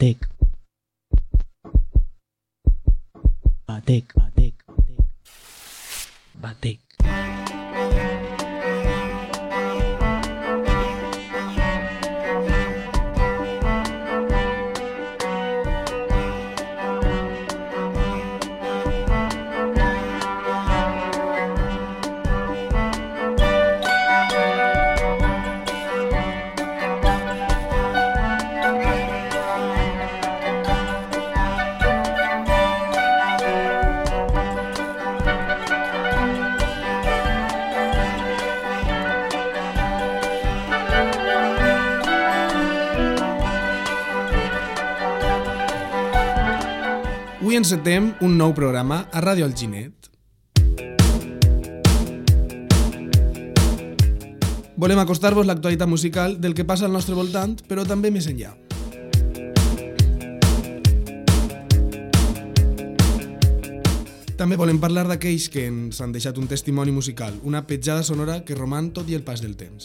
テク。バテク、バテク、バテク。バク。Encetem un nou programa a Ràdio Alginet. Volem acostar-vos l'actualitat musical del que passa al nostre voltant, però també més enllà. També volem parlar d'aquells que ens han deixat un testimoni musical, una petjada sonora que roman tot i el pas del temps.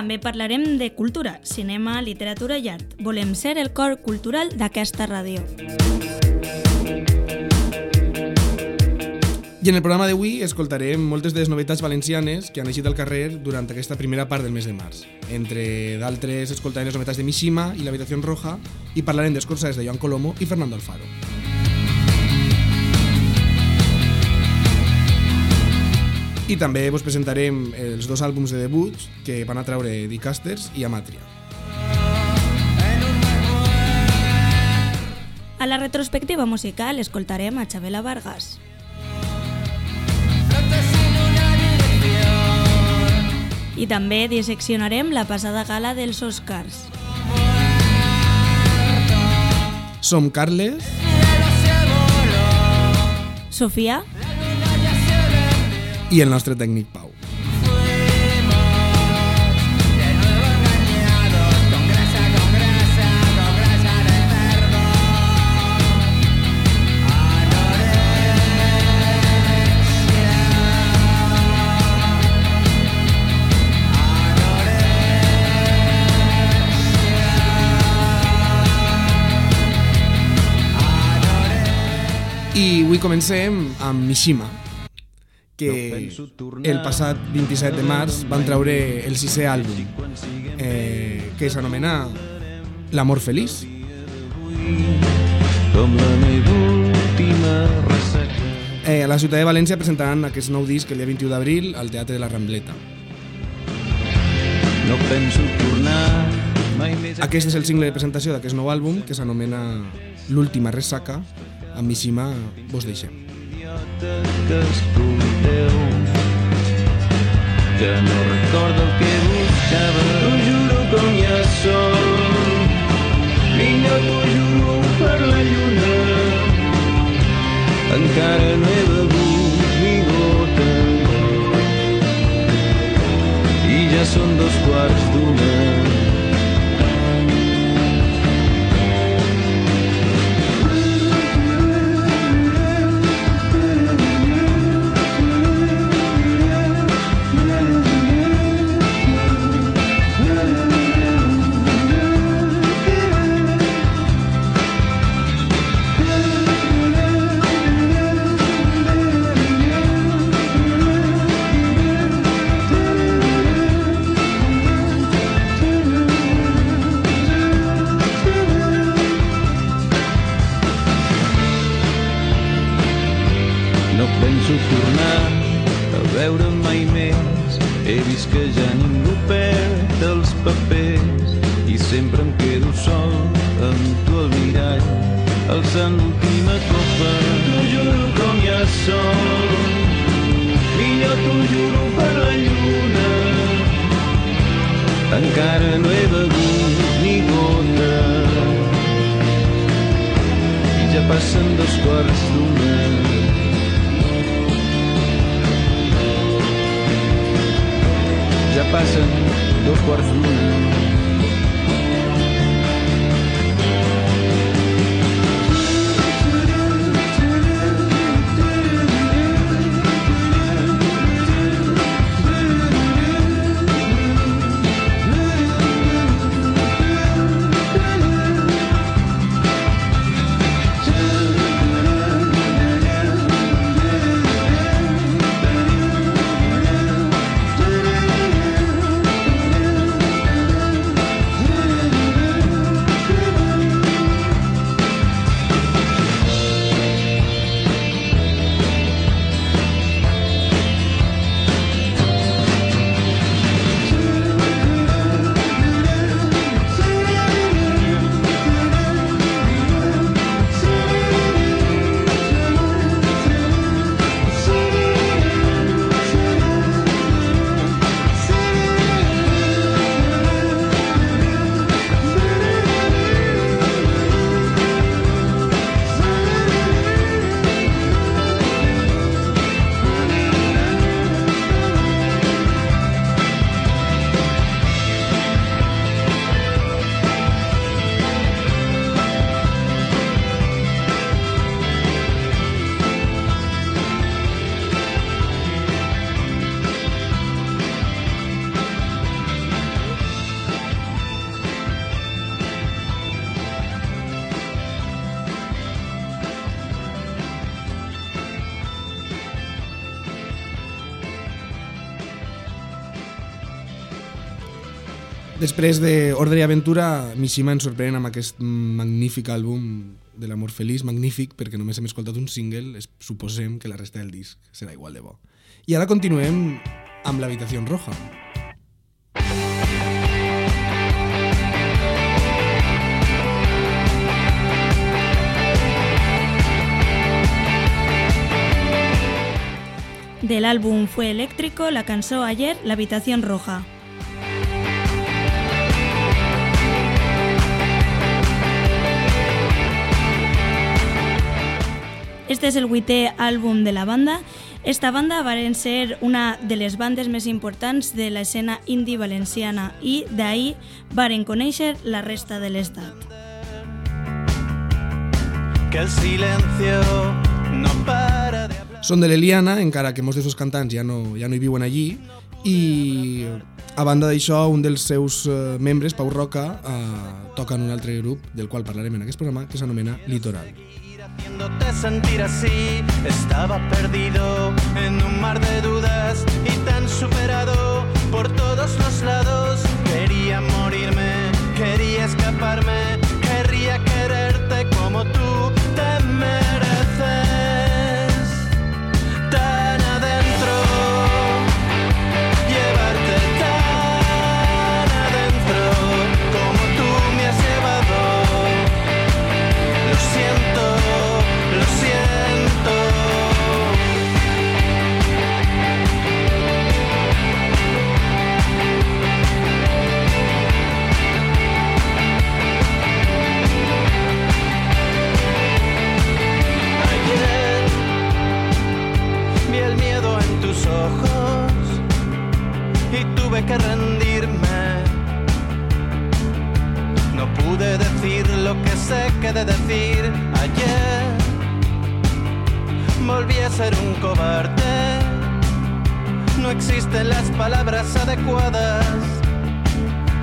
També parlarem de cultura, cinema, literatura i art. Volem ser el cor cultural d'aquesta ràdio. I en el programa d'avui escoltarem moltes de les novetats valencianes que han eixit al carrer durant aquesta primera part del mes de març. Entre d'altres escoltarem les novetats de Mishima i l'Habitació Roja i parlarem dels de Joan Colomo i Fernando Alfaro. I també vos presentarem els dos àlbums de debut que van a treure Dicasters i Amatria. A la retrospectiva musical escoltarem a Xabela Vargas. I també disseccionarem la passada gala dels Oscars. Som Carles Sofia, i el nostre tècnic Pau. I avui comencem amb Mishima, que el passat 27 de març van treure el sisè àlbum, eh, que s'anomena L'amor feliç. com la meva última ressaca. Eh, a la ciutat de València presentaran aquest nou disc el dia 21 d'abril al Teatre de la Rambleta. No penso tornar mai més Aquest és el single de presentació d'aquest nou àlbum, que s'anomena L'última ressaca. Amb Mishima vos deixem. Idiota que escolteu. Ja no recordo el que buscava, t'ho juro com ja som. Vinga, t'ho juro per la lluna, encara no he begut ni gota. I ja són dos quarts d'una. Després de Ordre i Aventura, Mishima ens sorprèn amb aquest magnífic àlbum de l'amor feliç, magnífic, perquè només hem escoltat un single, es, que la resta del disc serà igual de bo. I ara continuem amb l'habitació roja. Del álbum Fue Eléctrico, la cançó Ayer, La Habitación Roja. Este és el vuitè àlbum de la banda. Esta banda va ser una de les bandes més importants de l'escena indie valenciana i d'ahir varen conèixer la resta de l'estat. Que el silencio no para de hablar. Són de l'Eliana, encara que molts dels seus cantants ja no, ja no hi viuen allí, i a banda d'això, un dels seus eh, membres, Pau Roca, eh, toca en un altre grup, del qual parlarem en aquest programa, que s'anomena Litoral. Haciéndote sentir así, estaba perdido en un mar de dudas y tan superado por todos los lados. Quería morirme, quería escaparme, tuve que rendirme. No pude decir lo que sé que de decir ayer. Volví a ser un cobarde. No existen las palabras adecuadas.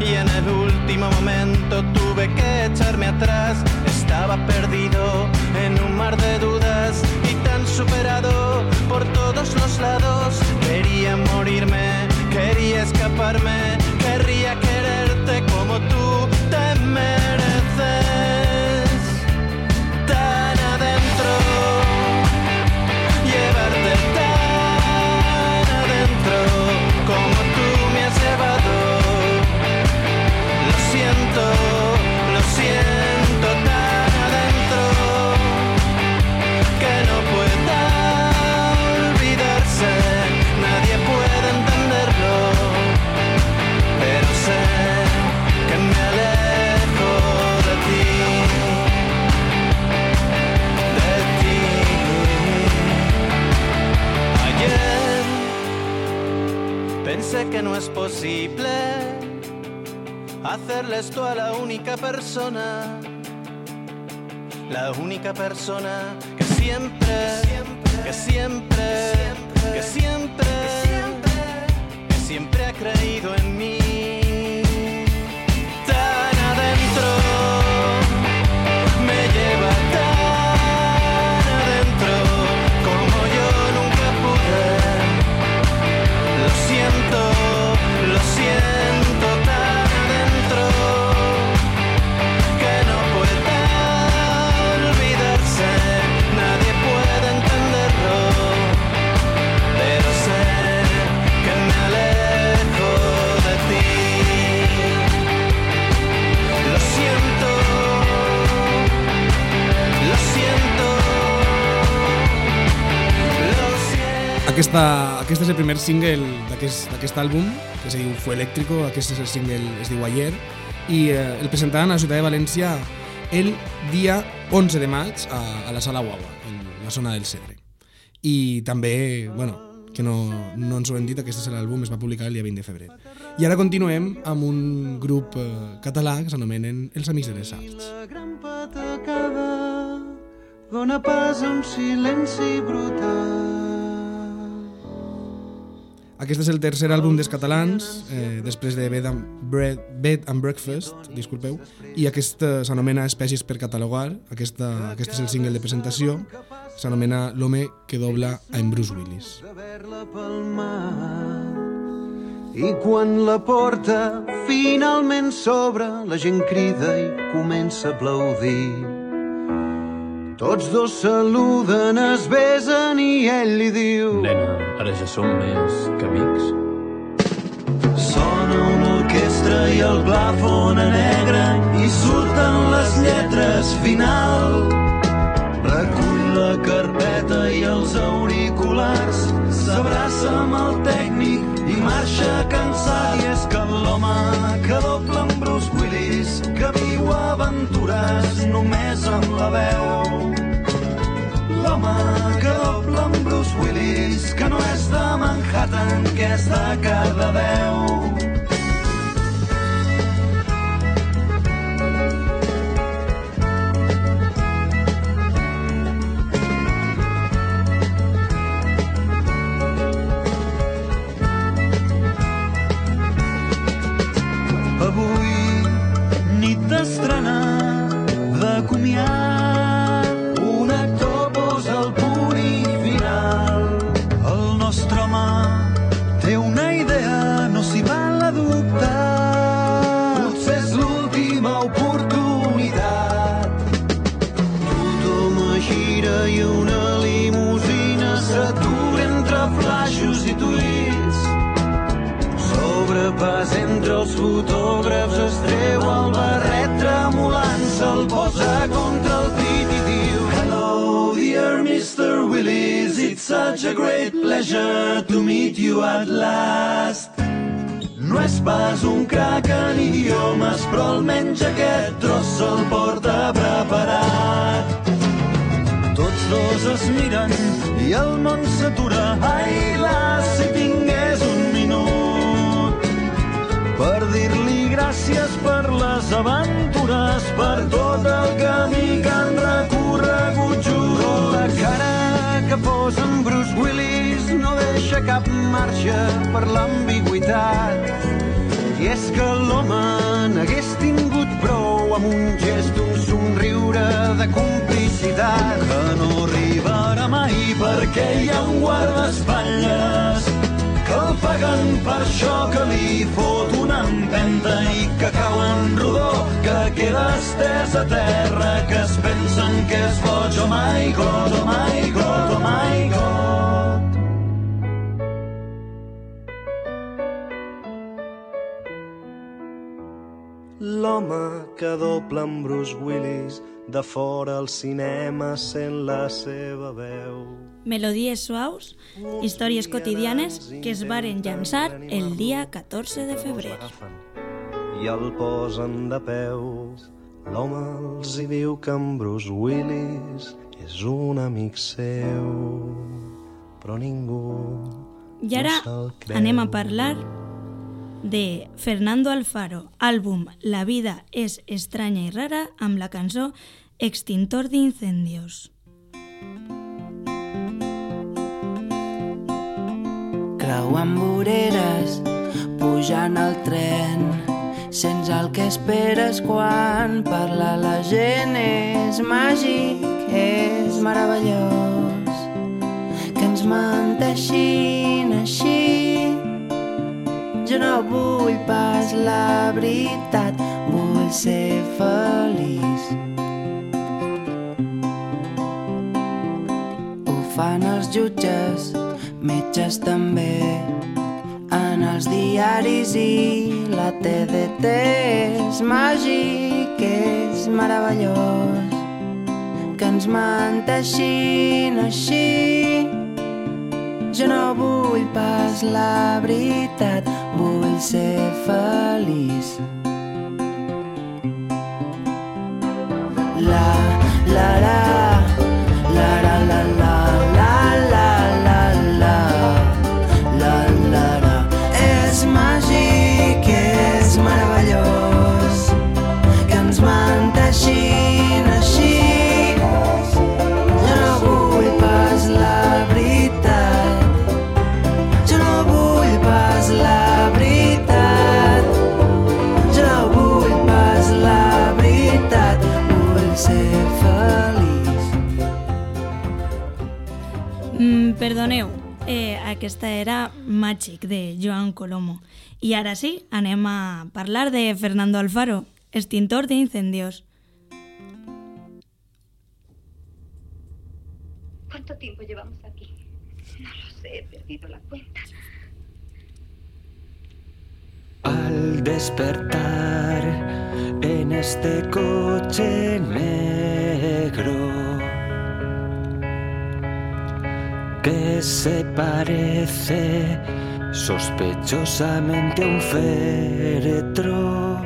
Y en el último momento tuve que echarme atrás. Estaba perdido en un mar de dudas y tan superado por todos los lados. Quería morirme, quería escaparme, querría quererte como tú te mereces. Hacerle esto a la única persona, la única persona que siempre, que siempre, que siempre, que siempre ha creído en mí. Aquesta, aquest és el primer single d'aquest àlbum, que es diu Fue Eléctrico, aquest és el single, es diu Ayer, i eh, el presentaran a la ciutat de València el dia 11 de maig a, a la Sala Guagua, en la zona del Cedre. I també, bueno, que no, no ens ho hem dit, aquest és l'àlbum, es va publicar el dia 20 de febrer. I ara continuem amb un grup eh, català que s'anomenen Els Amics de les Arts. Dona pas a un silenci brutal. Aquest és el tercer àlbum dels catalans, eh, després de Bed and, Bread, Bed and Breakfast, disculpeu, i aquest eh, s'anomena Espècies per catalogar, aquesta, aquest és el single de presentació, s'anomena L'home que dobla a en Bruce Willis. I quan la porta finalment s'obre, la gent crida i comença a aplaudir. Tots dos saluden, es besen i ell li diu... Nena, ara ja som més que amics. Sona una orquestra i el plafon a negre i surten les lletres final. Recull la carpeta i els auriculars, s'abraça amb el tècnic i marxa cansat. I és que l'home que dobla amb Bruce Willis, que aventures només amb la veu. L'home que dobla amb Bruce Willis, que no és de Manhattan, que és de Cardedeu. Tros se'l porta preparat. Tots dos es miren i el món s'atura. Ai, las, si tingués un minut per dir-li gràcies per les aventures, per tot el camí que han recorregut junts. La cara que posa en Bruce Willis no deixa cap marge per l'ambigüitat. I és que l'home n'hagués tingut prou amb un gest, un somriure de complicitat. Que no arribarà mai perquè hi ha un guardaespatlles que el paguen per això que li fot una empenta i que cau en rodó, que queda estès a terra, que es pensen que és boig, oh my god, oh my god, oh my god. L'home que dobla amb Bruce Willis de fora al cinema sent la seva veu. Melodies suaus, històries quotidianes que es varen llançar el dia 14 de febrer. I el posen de peus. L'home els hi diu que en Bruce Willis és un amic seu. Però ningú I ara no anem a parlar de Fernando Alfaro, àlbum La vida és estranya i rara amb la cançó Extintor d'incendios. Creuant voreres, pujant al tren, sents el que esperes quan parla la gent. És màgic, és meravellós, que ens menteixin així. No vull pas la veritat, vull ser feliç. Ho fan els jutges, metges també, en els diaris i la TDT. És màgic, és meravellós, que ens menteixin així. Jo no vull pas la veritat, vull ser feliç. La, la, la, aquesta era Magic, de Joan Colomo. I ara sí, anem a parlar de Fernando Alfaro, extintor d'incendios. ¿Cuánto tiempo llevamos aquí? No lo sé, he perdido la cuenta. Al despertar en este coche negro que se parece sospechosamente a un féretro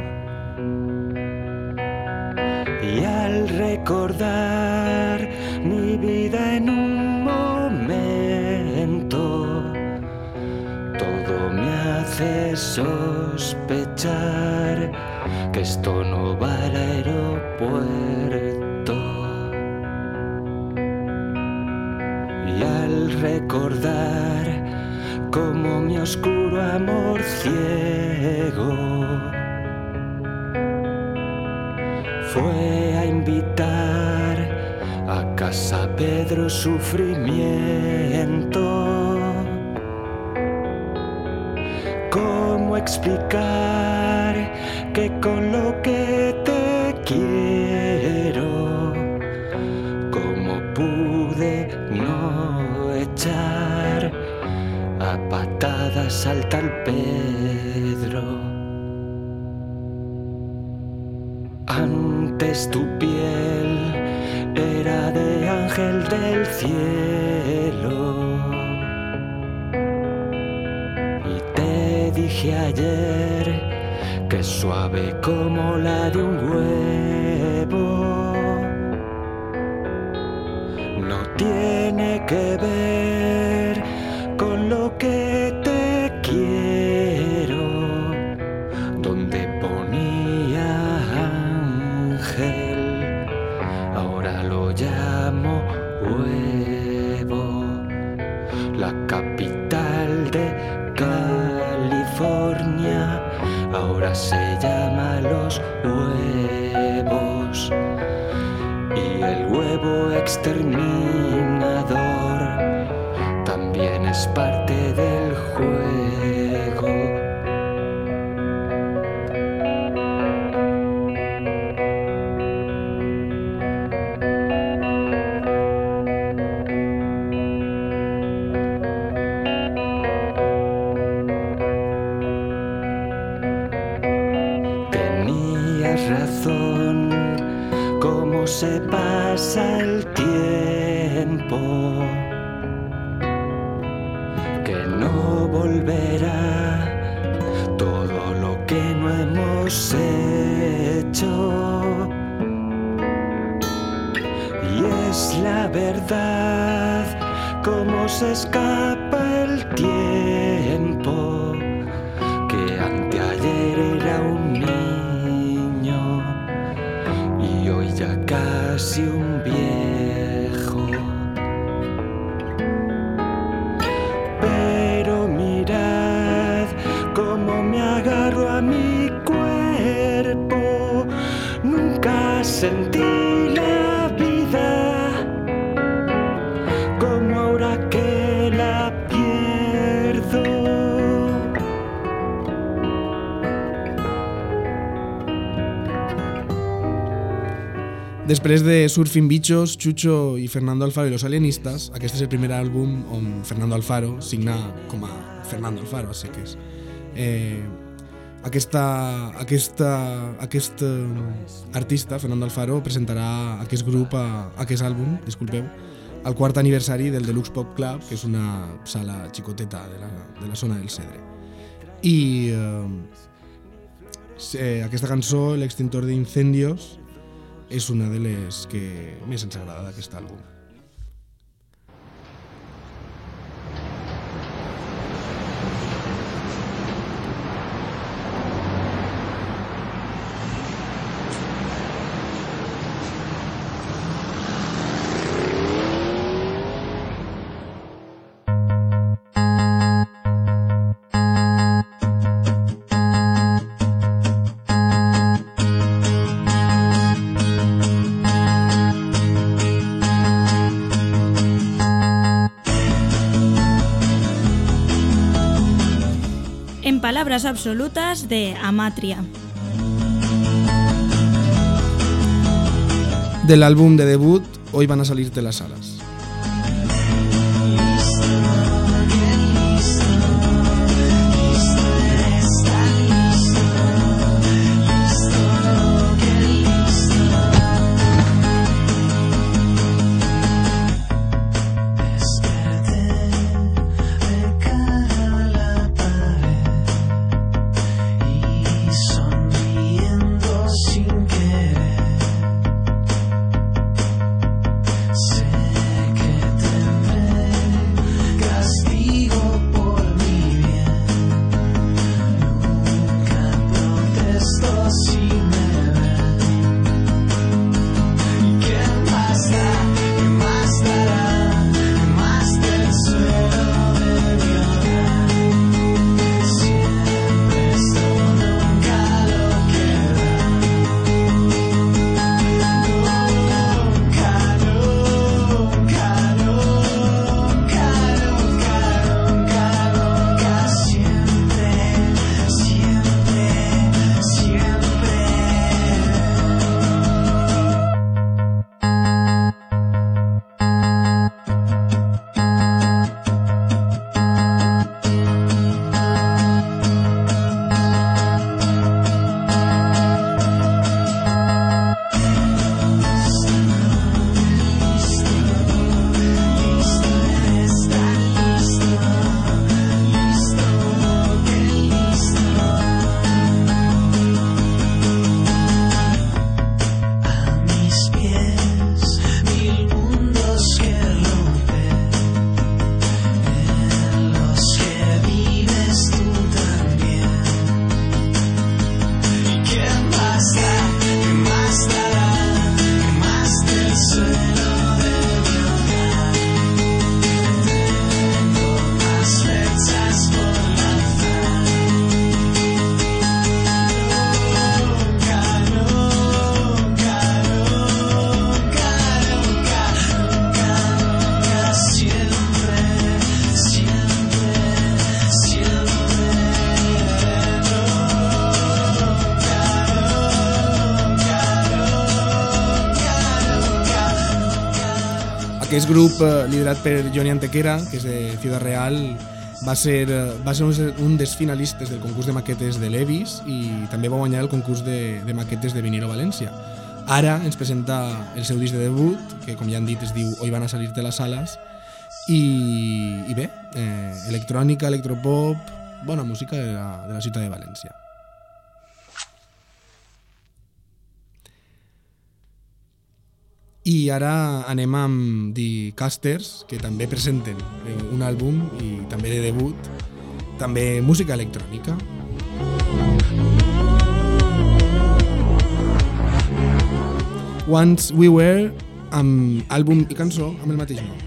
y al recordar mi vida en un momento todo me hace sospechar que esto no va al aeropuerto. Recordar como mi oscuro amor ciego fue a invitar a casa Pedro sufrimiento. ¿Cómo explicar que con lo que te quiero, al tal Pedro? Antes tu piel era de ángel del cielo. Y te dije ayer que suave como la de un the sky. Després de Surfing Bichos, Chucho i Fernando Alfaro i los alienistas, aquest és el primer àlbum on Fernando Alfaro signa com a Fernando Alfaro, a seques. Eh, aquesta, aquesta, aquest eh, artista, Fernando Alfaro, presentarà aquest grup, a, aquest àlbum, disculpeu, al quart aniversari del Deluxe Pop Club, que és una sala xicoteta de la, de la zona del Cedre. I eh, eh, aquesta cançó, L'extintor d'incendios, és una de les que més ens agrada d'aquest àlbum. Palabras absolutas de Amatria. Del álbum de debut, Hoy van a salirte las alas. Aquest grup, eh, liderat per Johnny Antequera, que és de Ciudad Real, va ser, eh, va ser un- dels finalistes del concurs de maquetes de l'Evis i també va guanyar el concurs de, de maquetes de Vinilo València. Ara ens presenta el seu disc de debut, que com ja han dit es diu Hoy van a salir-te les ales, i, i bé, eh, electrònica, electropop, bona música de la, de la ciutat de València. I ara anem amb The Casters, que també presenten eh, un àlbum i també de debut, també música electrònica. Once We Were, amb àlbum i cançó amb el mateix nom.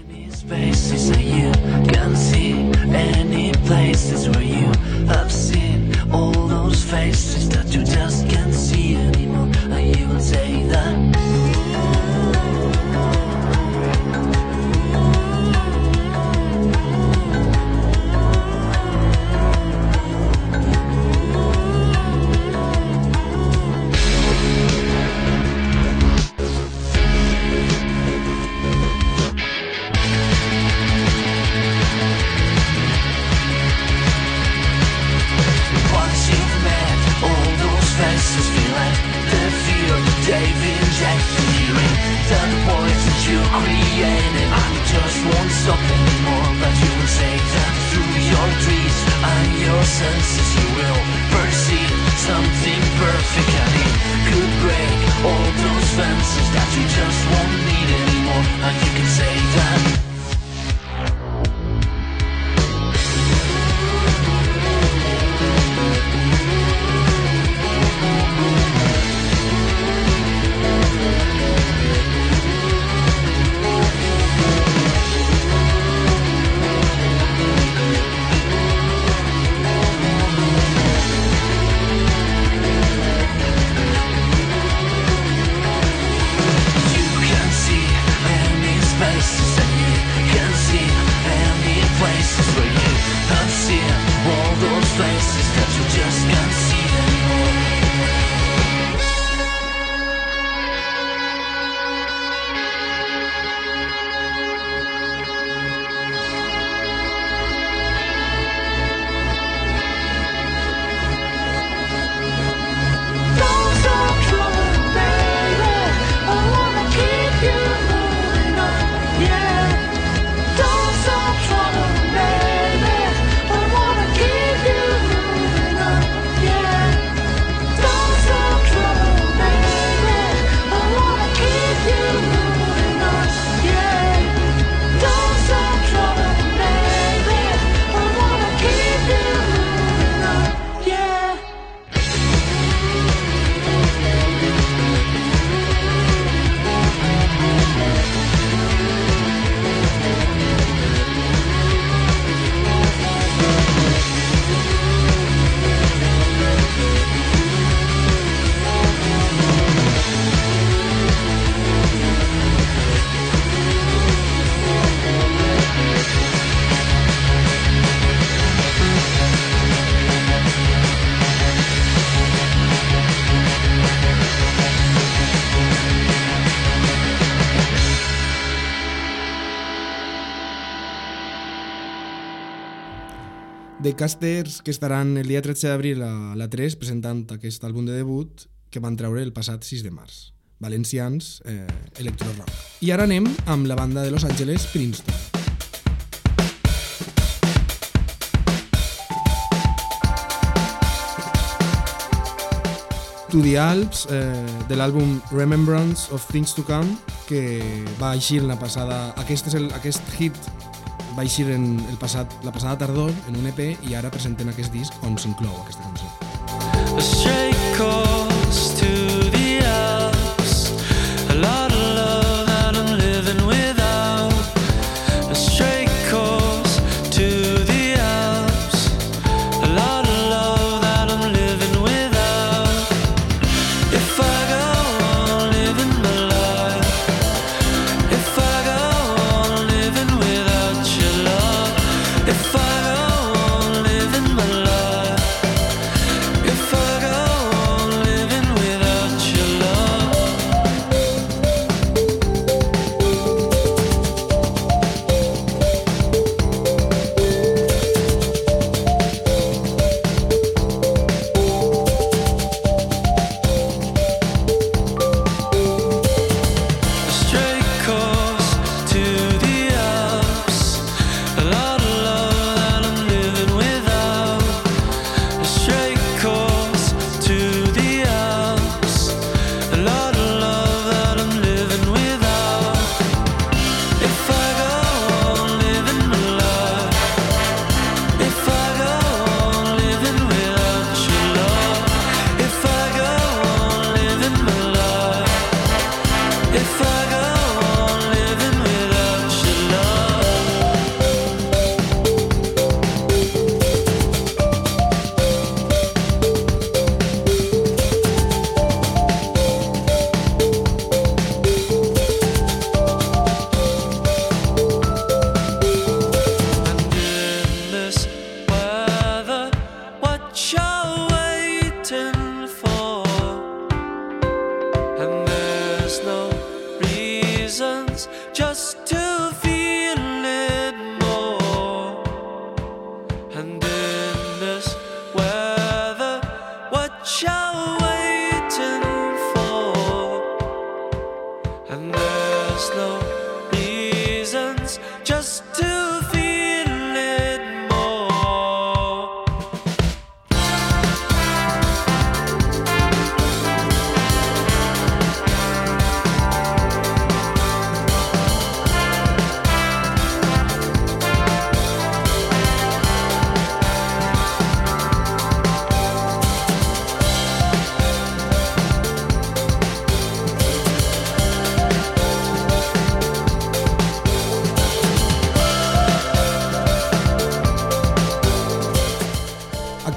spaces that you can see any places where you have seen all those faces that you just can't see anymore Casters, que estaran el dia 13 d'abril a la 3 presentant aquest àlbum de debut que van treure el passat 6 de març. Valencians, eh, electro rock. I ara anem amb la banda de Los Angeles, Princeton. To the Alps, eh, de l'àlbum Remembrance of Things to Come, que va eixir la passada... Aquest, és el, aquest hit va eixir en el passat, la passada tardor en un EP i ara presenten aquest disc on s'inclou aquesta cançó. A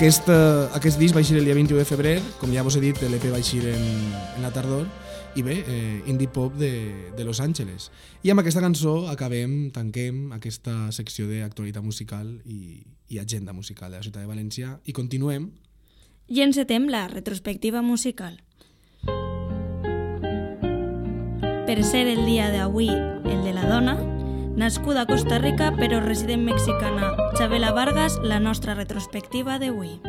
Aquest, aquest disc va eixir el dia 21 de febrer, com ja vos he dit, l'EP va eixir en, en la tardor, i bé, eh, indie pop de, de Los Angeles. I amb aquesta cançó acabem, tanquem aquesta secció d'actualitat musical i, i agenda musical de la ciutat de València i continuem I encetem la retrospectiva musical. Per ser el dia d'avui el de la dona, nascuda Costa Rica però resident mexicana, Chabela Vargas, la nostra retrospectiva d'avui.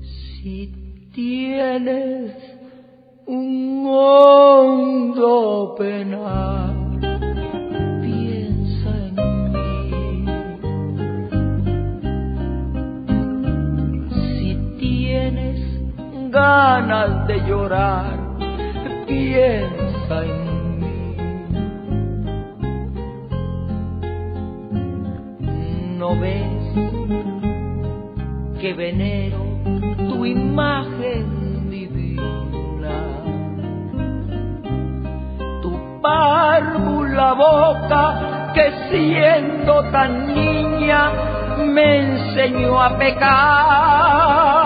Si tienes un hondo penar, ganas de llorar, piensa en mí. ¿No ves que venero tu imagen divina? Tu párvula boca que siendo tan niña me enseñó a pecar.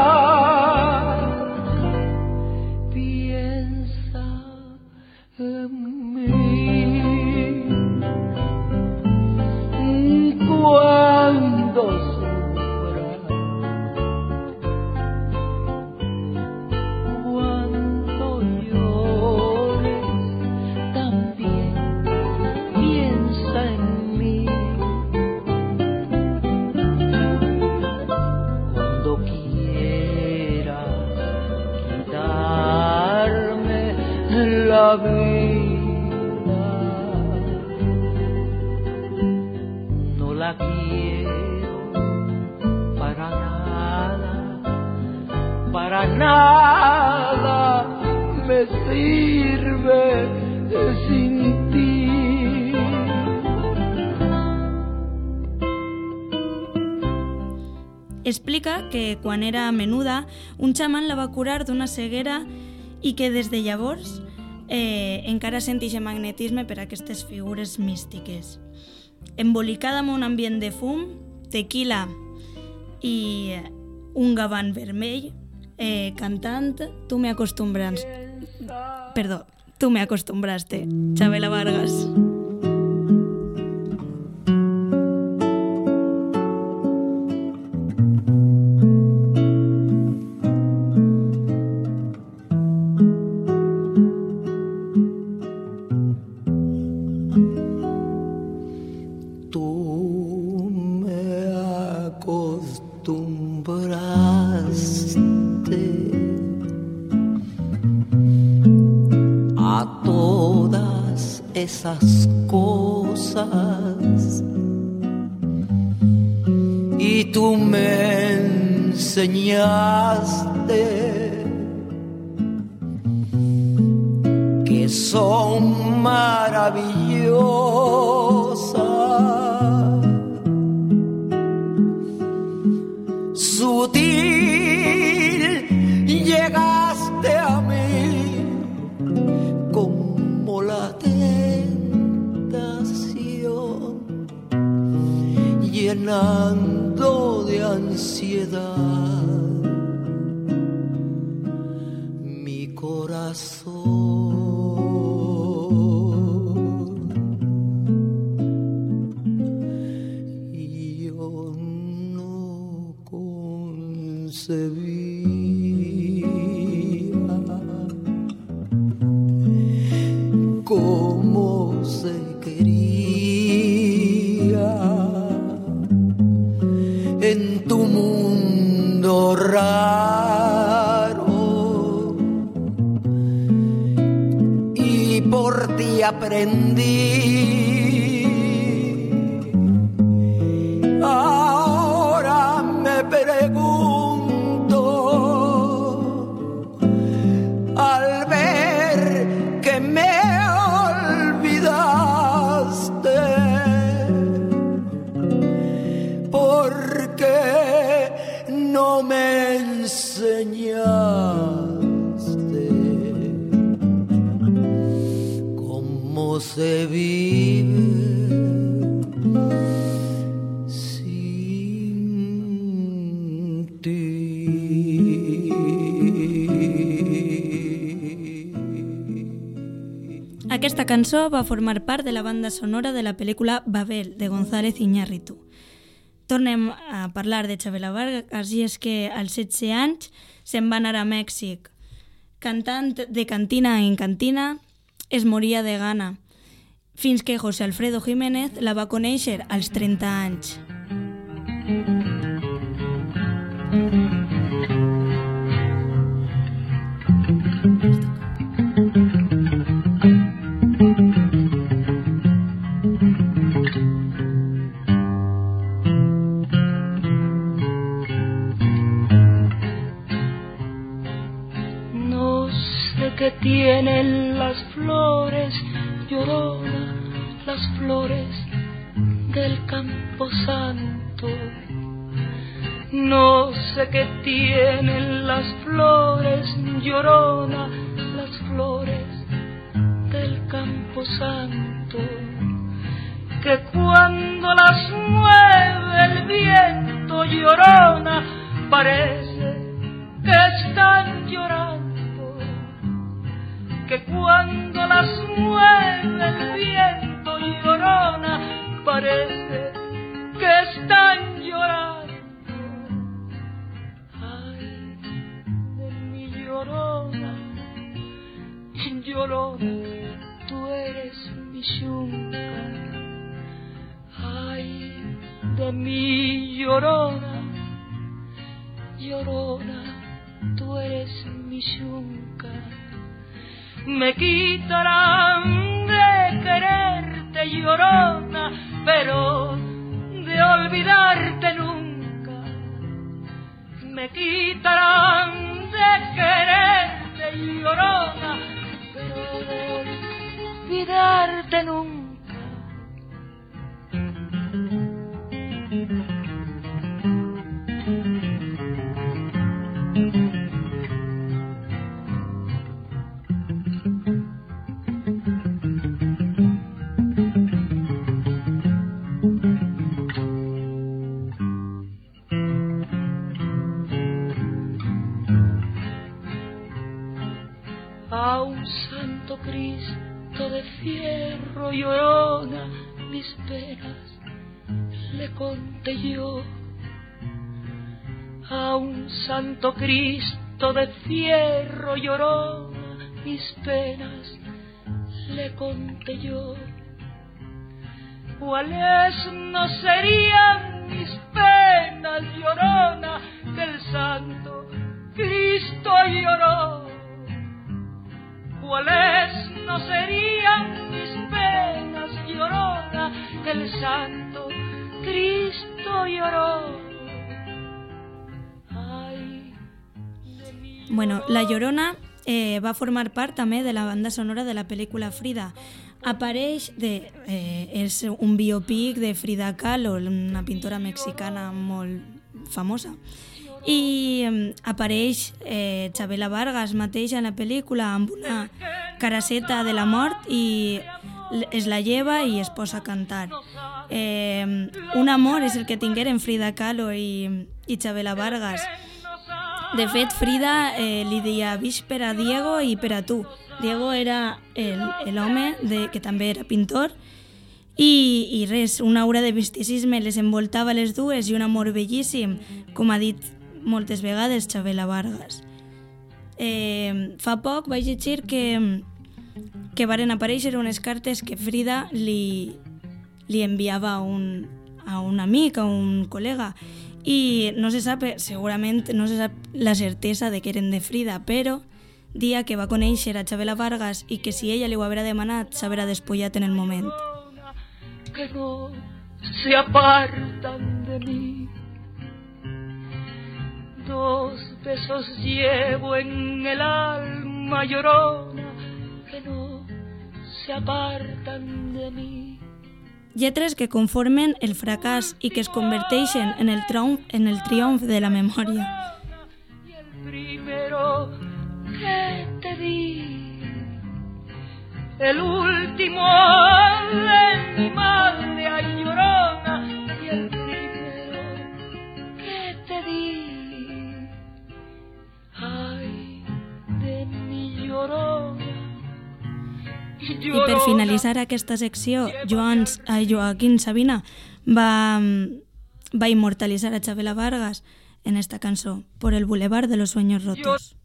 Sirve sin ti. Explica que quan era menuda, un xaman la va curar d'una ceguera i que des de llavors eh, encara senteix magnetisme per a aquestes figures místiques. Embolicada amb un ambient de fum, tequila i un gavant vermell, eh, cantant Tu me acostumbras... Perdó, Tu me acostumbraste, Chabela Vargas. Tú me enseñaste que son maravillosas. Sutil llegaste a mí como la tentación, llenando aprendí. Aquesta cançó va formar part de la banda sonora de la pel·lícula Babel, de González Iñárritu. Tornem a parlar de Xabela Vargas i és que als 16 anys se'n va anar a Mèxic. Cantant de cantina en cantina, es moria de gana, fins que José Alfredo Jiménez la va conèixer als 30 anys. No tienen las flores, llorona, las flores del campo santo. No sé qué tienen las flores, llorona, las flores del campo santo. Que cuando las mueve el viento llorona, parece que están llorando, que cuando las mueve el viento llorona, parece que están llorando. Ay, de mi llorona, llorona, tú eres mi yunca. Ay, de mi llorona, llorona, tú eres mi yunca. Me quitarán de quererte llorona, pero de olvidarte nunca. Me quitarán de quererte llorona, pero de olvidarte nunca. Santo Cristo de fierro llorona mis penas le conté yo cuáles no serían mis penas llorona que el santo Cristo lloró cuáles no serían mis penas llorona que el santo Cristo lloró. Bueno, La Llorona eh, va formar part també de la banda sonora de la pel·lícula Frida. Apareix de... Eh, és un biopic de Frida Kahlo, una pintora mexicana molt famosa. I eh, apareix eh, Xabela Vargas mateix en la pel·lícula amb una caraceta de la mort i es la lleva i es posa a cantar. Eh, un amor és el que tingueren Frida Kahlo i, i Xabela Vargas. De fet, Frida eh, li deia vix per a Diego i per a tu. Diego era l'home que també era pintor i, i res, una aura de misticisme les envoltava les dues i un amor bellíssim, com ha dit moltes vegades Xabela Vargas. Eh, fa poc vaig llegir que, que varen aparèixer unes cartes que Frida li, li enviava a un, a un amic, a un col·lega, i no se sap, segurament no se sap la certesa de que eren de Frida, però dia que va conèixer a Xabela Vargas i que si ella li ho haurà demanat s'haurà despullat en el moment. que no se apartan de mí. Dos besos llevo en el alma llorona que no se apartan de mí. Lletres que conformen el fracàs i que es converteixen en el, triomf, en el triomf de la memòria. Primero que te di, el último de mi madre ay llorona y el primero que te di, ay de mi llorona. I per finalitzar aquesta secció, Joan, eh, Joaquín Sabina va, va immortalitzar a Xabela Vargas en esta cançó, Por el Boulevard de los Sueños Rotos.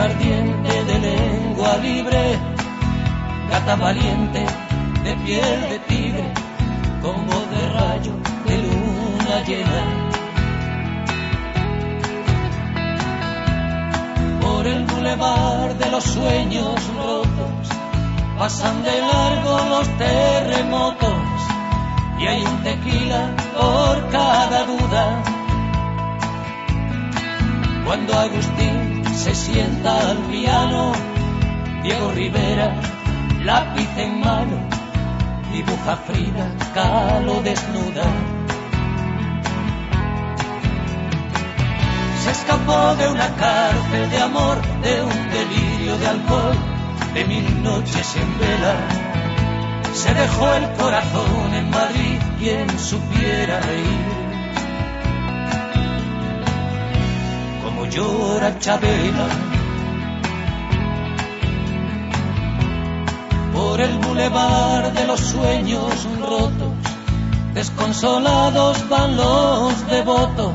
Ardiente de lengua libre, gata valiente de piel de tigre, con voz de rayo de luna llena. por el bulevar de los sueños rotos. Pasan de largo los terremotos y hay un tequila por cada duda. Cuando Agustín se sienta al piano, Diego Rivera, lápiz en mano, dibuja Frida Kahlo desnuda. se escapó de una cárcel de amor, de un delirio de alcohol, de mil noches en vela. Se dejó el corazón en Madrid, quien supiera reír. llora Chabela. Por el bulevar de los sueños rotos, desconsolados van los devotos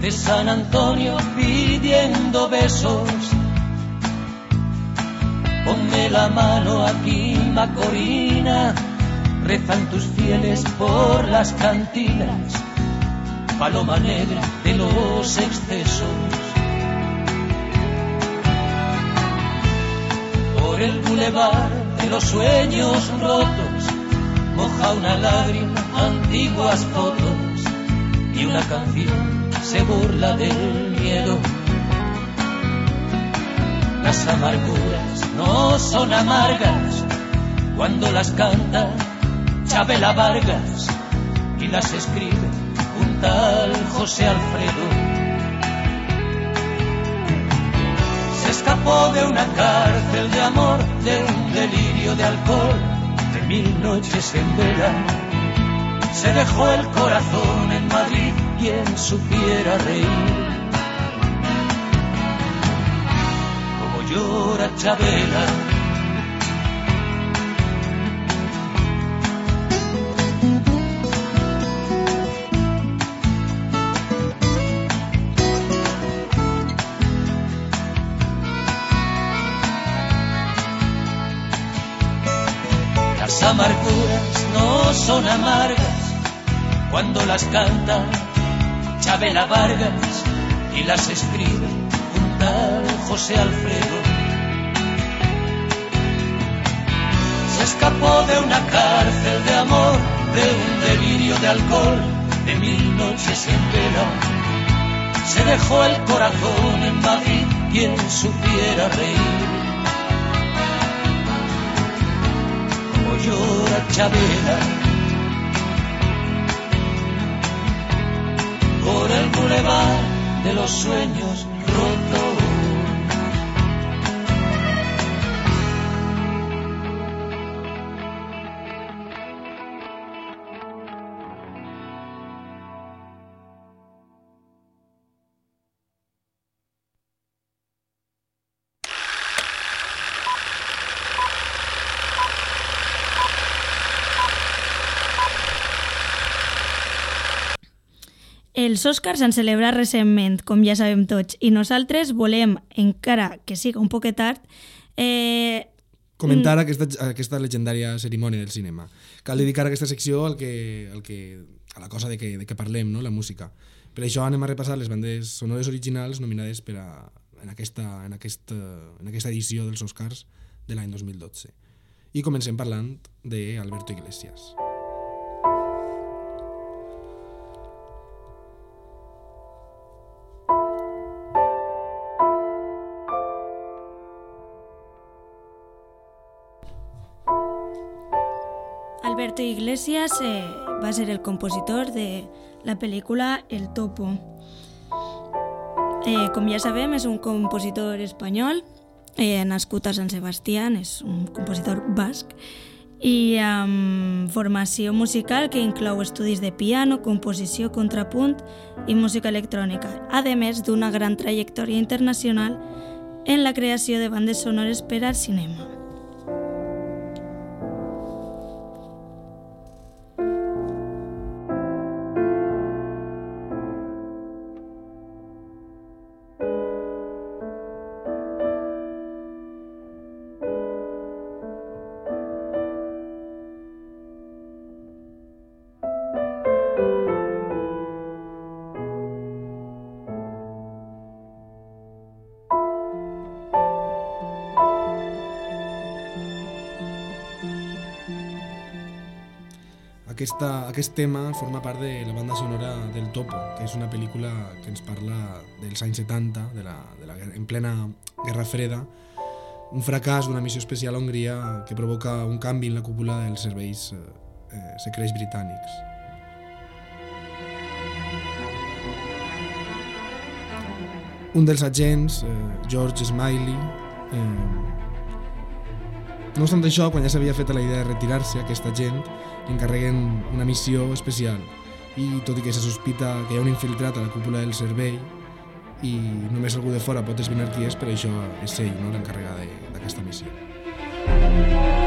de San Antonio pidiendo besos. Ponme la mano aquí, Macorina, rezan tus fieles por las cantinas paloma negra de los excesos. El bulevar de los sueños rotos, moja una lágrima antiguas fotos y una canción se burla del miedo. Las amarguras no son amargas cuando las canta Chabela Vargas y las escribe un tal José Alfredo. Escapó de una cárcel de amor, de un delirio de alcohol, de mil noches en vela. Se dejó el corazón en Madrid, quien supiera reír. Como llora Chabela. Son amargas cuando las canta Chabela Vargas y las escribe un José Alfredo. Se escapó de una cárcel de amor, de un delirio de alcohol, de mil noches en vela. Se dejó el corazón en Madrid, quien supiera reír. Como llora Chabela por el bulevar de los sueños Els Oscars s'han celebrat recentment, com ja sabem tots, i nosaltres volem, encara que siga un poquet tard, eh, Comentar aquesta, aquesta legendària cerimònia del cinema. Cal dedicar aquesta secció al que, al que, a la cosa de que, de que parlem, no? la música. Per això anem a repassar les bandes sonores originals nominades per a, en, aquesta, en, aquesta, en aquesta edició dels Oscars de l'any 2012. I comencem parlant d'Alberto Iglesias. Alberto Iglesias eh, va ser el compositor de la pel·lícula El Topo. Eh, com ja sabem, és un compositor espanyol, eh, nascut a Sant Sebastián, és un compositor basc, i amb formació musical que inclou estudis de piano, composició, contrapunt i música electrònica, a més d'una gran trajectòria internacional en la creació de bandes sonores per al cinema. Aquesta, aquest tema forma part de la banda sonora del Topo, que és una pel·lícula que ens parla dels anys 70, de la, de la, en plena Guerra Freda, un fracàs d'una missió especial a Hongria que provoca un canvi en la cúpula dels serveis eh, eh, secrets britànics. Un dels agents, eh, George Smiley, eh, no obstant això, quan ja s'havia fet la idea de retirar-se, aquest agent li encarreguen una missió especial i tot i que se sospita que hi ha un infiltrat a la cúpula del servei i només algú de fora pot esbrinar qui és, per això és ell no, l'encarregat d'aquesta missió. bueno,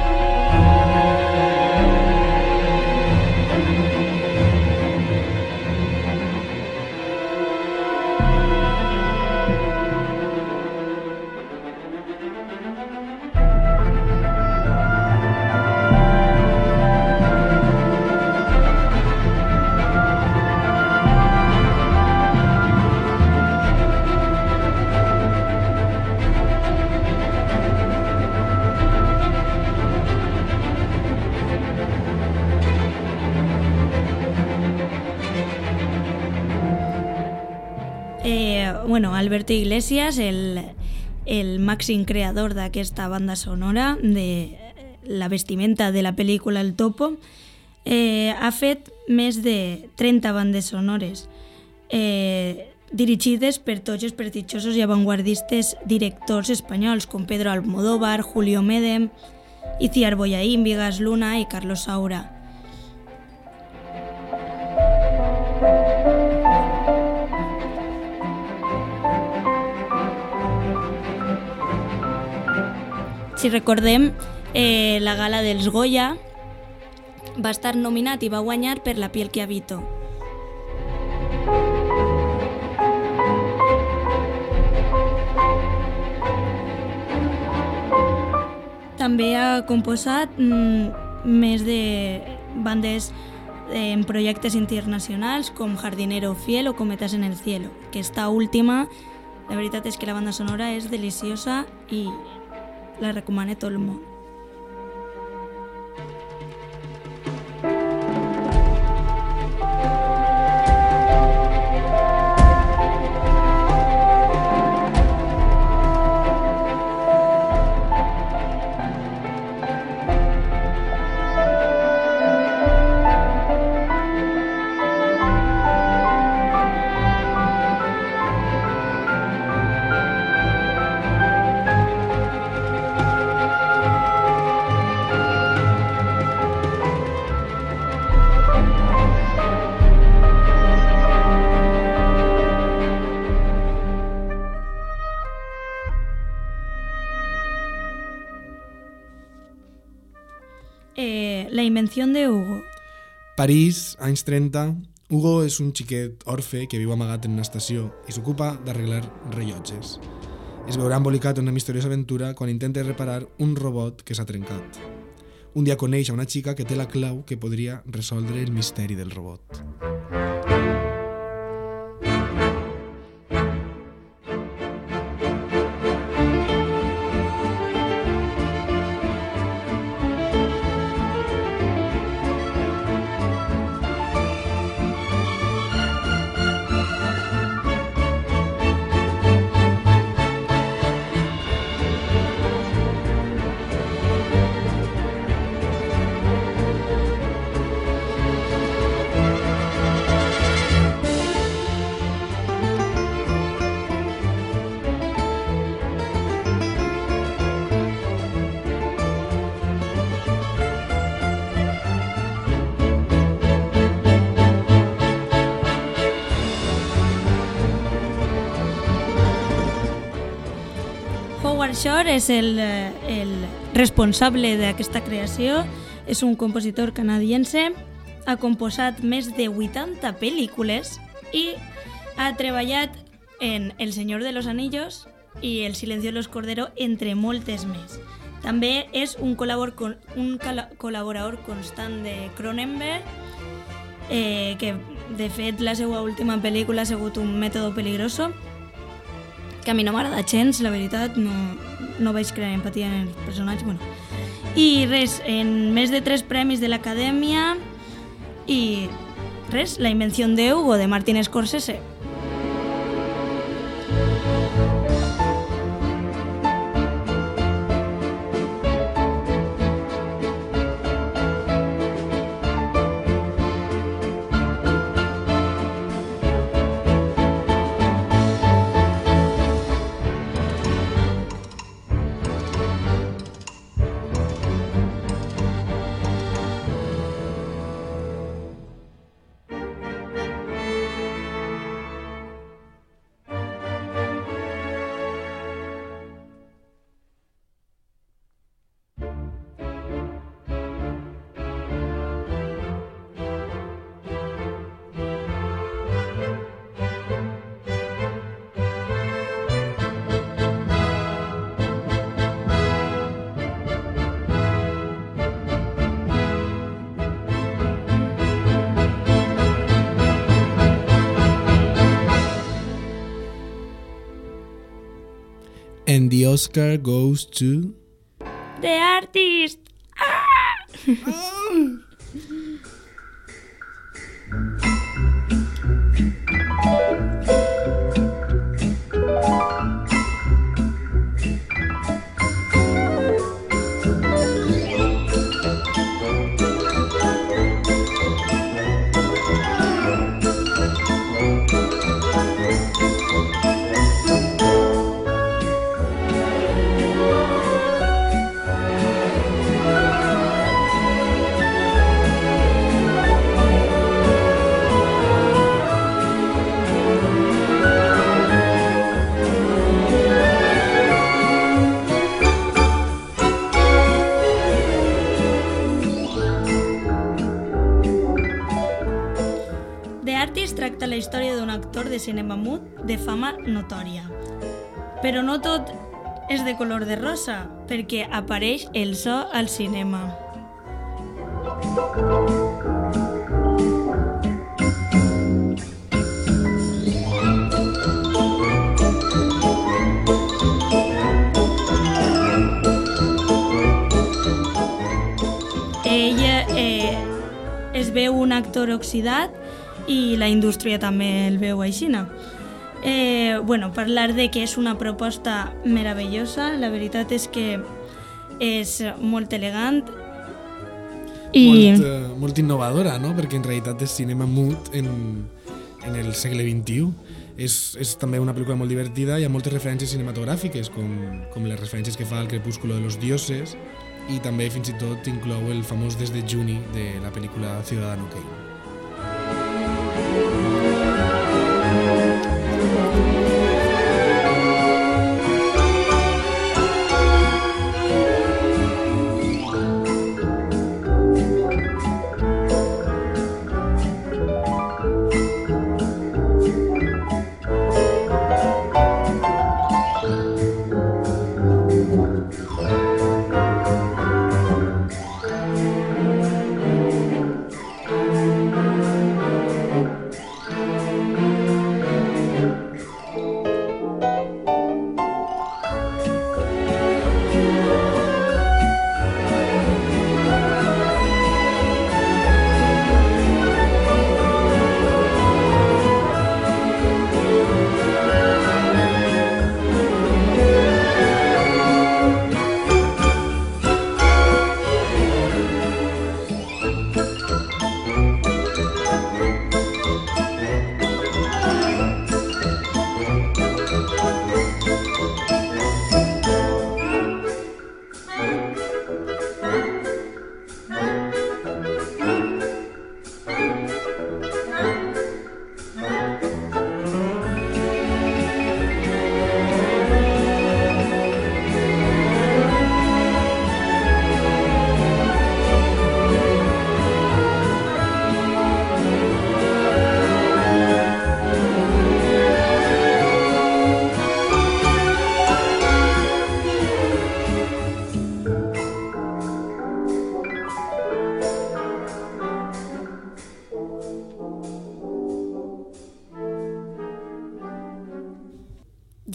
Alberto el, el màxim creador d'aquesta banda sonora de la vestimenta de la pel·lícula El Topo, eh, ha fet més de 30 bandes sonores eh, dirigides per tots els prestigiosos i avantguardistes directors espanyols com Pedro Almodóvar, Julio Medem, Iciar Boyaín, Vigas Luna i Carlos Saura. Si recordem, eh, la gala dels Goya va estar nominat i va guanyar per La piel que habito. També ha composat mm, més de bandes eh, en projectes internacionals com Jardinero Fiel o Cometas en el Cielo, que esta última, la veritat és que la banda sonora és deliciosa i la recomana a todo el mundo. París, anys 30, Hugo és un xiquet orfe que viu amagat en una estació i s'ocupa d'arreglar rellotges. Es veurà embolicat en una misteriosa aventura quan intenta reparar un robot que s'ha trencat. Un dia coneix a una xica que té la clau que podria resoldre el misteri del robot. Shore és el, eh, el responsable d'aquesta creació, és un compositor canadiense, ha composat més de 80 pel·lícules i ha treballat en El Senyor de los Anillos i El Silencio de los Cordero, entre moltes més. També és un, col·labor, un col·laborador constant de Cronenberg, eh, que de fet la seva última pel·lícula ha sigut un mètode peligroso, que a mi no m'agrada gens, la veritat, no, no vaig crear empatia en els personatges. Bueno. I res, en més de tres premis de l'Acadèmia i res, La invenció de Hugo de Martin Scorsese. And the Oscar goes to... The Artist! història cinema mut de fama notòria. Però no tot és de color de rosa, perquè apareix el so al cinema. Ella eh, es veu un actor oxidat i la indústria també el veu aixina. Eh, bueno, parlar de que és una proposta meravellosa, la veritat és que és molt elegant i... Molt, eh, molt innovadora, no? Perquè en realitat és cinema mut en, en el segle XXI. És, és també una pel·lícula molt divertida, hi ha moltes referències cinematogràfiques, com, com les referències que fa al Crepúsculo de los Dioses, i també fins i tot inclou el famós Des de Juni de la pel·lícula Ciudadano Kane.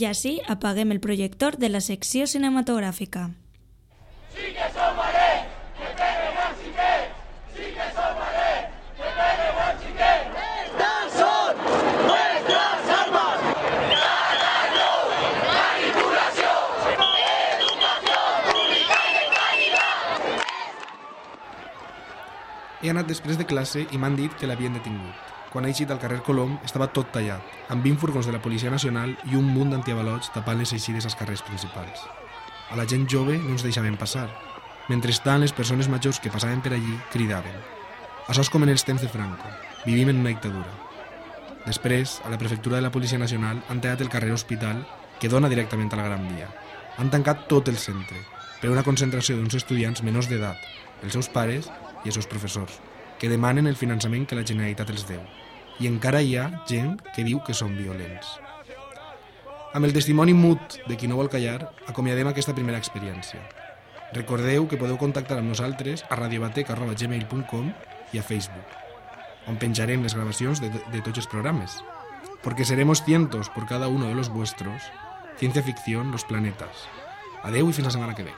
i així apaguem el projector de la secció cinematogràfica. Sí que som valents, que peguen els xiquets! Sí que som valents, que peguen els xiquets! Son nuestras armas! ¡Cada manipulación, educación pública i de qualitat! He anat després de classe i m'han dit que l'havien detingut. Quan he eixit al carrer Colom estava tot tallat, amb 20 furgons de la Policia Nacional i un munt d'antiavalots tapant les eixides als carrers principals. A la gent jove no ens deixaven passar. Mentrestant, les persones majors que passaven per allí cridaven. Això és com en els temps de Franco. Vivim en una dictadura. Després, a la prefectura de la Policia Nacional han tallat el carrer Hospital que dona directament a la Gran Via. Han tancat tot el centre per una concentració d'uns estudiants menors d'edat, els seus pares i els seus professors, que demanen el finançament que la Generalitat els deu. I encara hi ha gent que diu que són violents. Amb el testimoni mut de qui no vol callar, acomiadem aquesta primera experiència. Recordeu que podeu contactar amb nosaltres a radiobatec.gmail.com i a Facebook, on penjarem les gravacions de, de tots els programes. Porque seremos cientos por cada uno de los vuestros. Ciencia ficción, los planetas. Adeu i fins la setmana que ve.